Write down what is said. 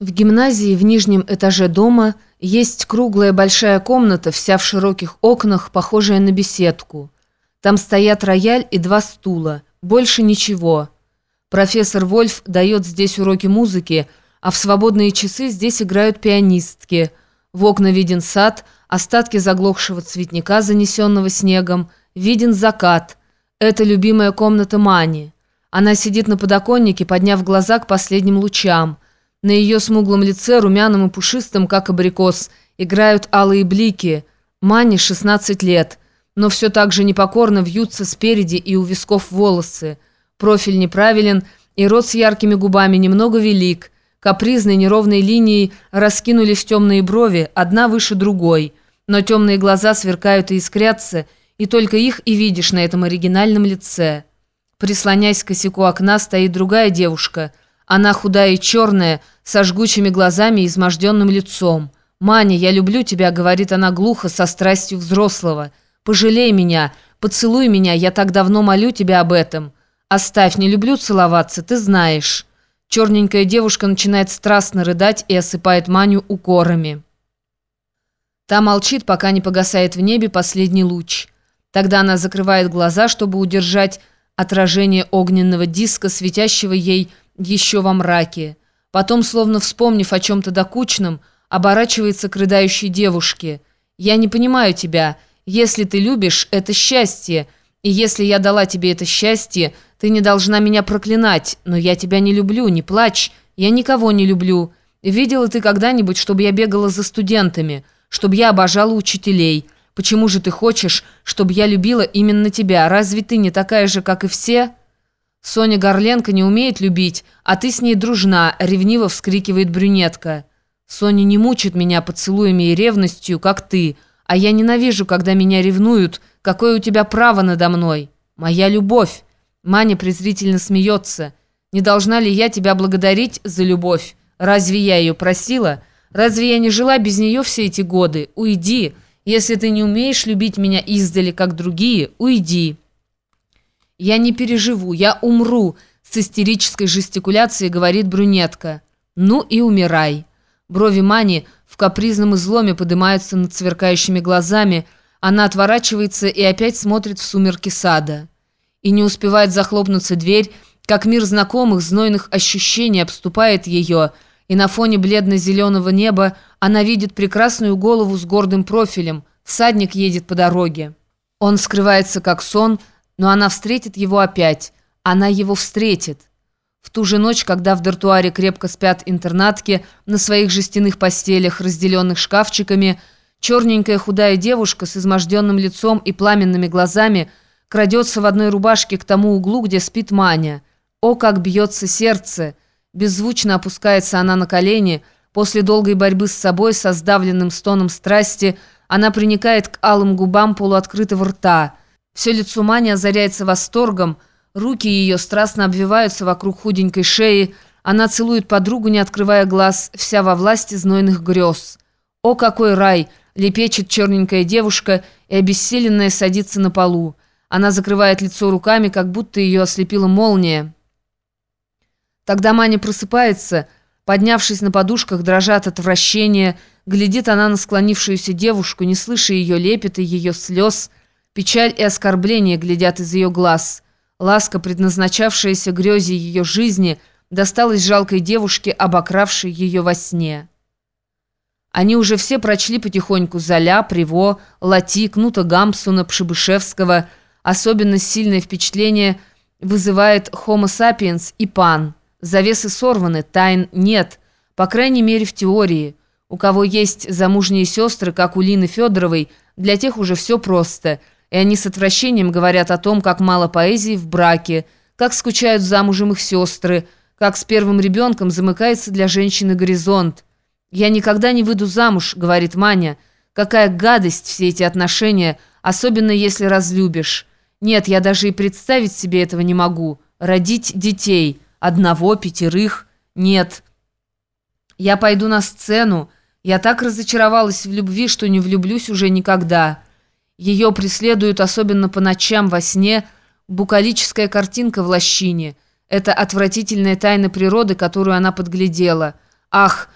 В гимназии в нижнем этаже дома есть круглая большая комната, вся в широких окнах, похожая на беседку. Там стоят рояль и два стула. Больше ничего. Профессор Вольф дает здесь уроки музыки, а в свободные часы здесь играют пианистки. В окна виден сад, остатки заглохшего цветника, занесенного снегом. Виден закат. Это любимая комната Мани. Она сидит на подоконнике, подняв глаза к последним лучам. На ее смуглом лице, румяном и пушистом, как абрикос, играют алые блики. Мане 16 лет, но все так же непокорно вьются спереди и у висков волосы. Профиль неправилен, и рот с яркими губами немного велик. Капризной неровной линией раскинулись темные брови, одна выше другой. Но темные глаза сверкают и искрятся, и только их и видишь на этом оригинальном лице. Прислонясь к косяку окна, стоит другая девушка – она худая и черная, со жгучими глазами и изможденным лицом. «Маня, я люблю тебя», — говорит она глухо, со страстью взрослого. «Пожалей меня, поцелуй меня, я так давно молю тебя об этом. Оставь, не люблю целоваться, ты знаешь». Черненькая девушка начинает страстно рыдать и осыпает Маню укорами. Та молчит, пока не погасает в небе последний луч. Тогда она закрывает глаза, чтобы удержать отражение огненного диска, светящего ей еще во мраке. Потом, словно вспомнив о чем-то докучном, оборачивается к рыдающей девушке. «Я не понимаю тебя. Если ты любишь, это счастье. И если я дала тебе это счастье, ты не должна меня проклинать. Но я тебя не люблю, не плачь. Я никого не люблю. Видела ты когда-нибудь, чтобы я бегала за студентами, чтобы я обожала учителей? Почему же ты хочешь, чтобы я любила именно тебя? Разве ты не такая же, как и все?» «Соня Горленко не умеет любить, а ты с ней дружна», — ревниво вскрикивает брюнетка. «Соня не мучит меня поцелуями и ревностью, как ты, а я ненавижу, когда меня ревнуют. Какое у тебя право надо мной? Моя любовь». Маня презрительно смеется. «Не должна ли я тебя благодарить за любовь? Разве я ее просила? Разве я не жила без нее все эти годы? Уйди. Если ты не умеешь любить меня издали, как другие, уйди». «Я не переживу, я умру», — с истерической жестикуляцией говорит брюнетка. «Ну и умирай». Брови Мани в капризном изломе поднимаются над сверкающими глазами, она отворачивается и опять смотрит в сумерки сада. И не успевает захлопнуться дверь, как мир знакомых, знойных ощущений обступает ее, и на фоне бледно-зеленого неба она видит прекрасную голову с гордым профилем, всадник едет по дороге. Он скрывается как сон, но она встретит его опять. Она его встретит. В ту же ночь, когда в дартуаре крепко спят интернатки на своих жестяных постелях, разделенных шкафчиками, черненькая худая девушка с изможденным лицом и пламенными глазами крадется в одной рубашке к тому углу, где спит Маня. О, как бьется сердце! Беззвучно опускается она на колени. После долгой борьбы с собой, со сдавленным стоном страсти, она приникает к алым губам полуоткрытого рта – все лицо Мани озаряется восторгом, руки ее страстно обвиваются вокруг худенькой шеи, она целует подругу, не открывая глаз, вся во власти знойных грез. «О, какой рай!» — лепечет черненькая девушка и обессиленная садится на полу. Она закрывает лицо руками, как будто ее ослепила молния. Тогда Маня просыпается, поднявшись на подушках, дрожат от отвращения, глядит она на склонившуюся девушку, не слыша ее лепета, ее слез — Печаль и оскорбление глядят из ее глаз. Ласка, предназначавшаяся грезе ее жизни, досталась жалкой девушке, обокравшей ее во сне. Они уже все прочли потихоньку Золя, Приво, Лати, Кнута Гампсуна, Пшебышевского. Особенно сильное впечатление вызывает Homo sapiens и Пан. Завесы сорваны, тайн нет, по крайней мере в теории. У кого есть замужние сестры, как у Лины Федоровой, для тех уже все просто – и они с отвращением говорят о том, как мало поэзии в браке, как скучают замужем их сестры, как с первым ребенком замыкается для женщины горизонт. «Я никогда не выйду замуж», — говорит Маня. «Какая гадость все эти отношения, особенно если разлюбишь. Нет, я даже и представить себе этого не могу. Родить детей. Одного, пятерых. Нет. Я пойду на сцену. Я так разочаровалась в любви, что не влюблюсь уже никогда». Ее преследует, особенно по ночам во сне, букалическая картинка в лощине. Это отвратительная тайна природы, которую она подглядела. Ах,